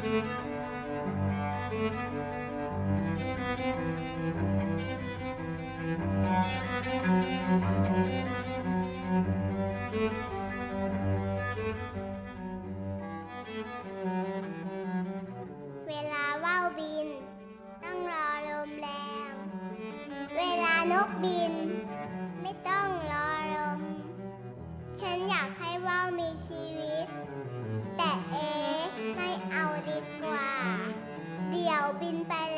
เวลาว่าวบิน ต้องรอลมแรง เวลานกบิน ไม่ต้องรอลม ฉันอยากให้ว่าวมีชีวิต แต่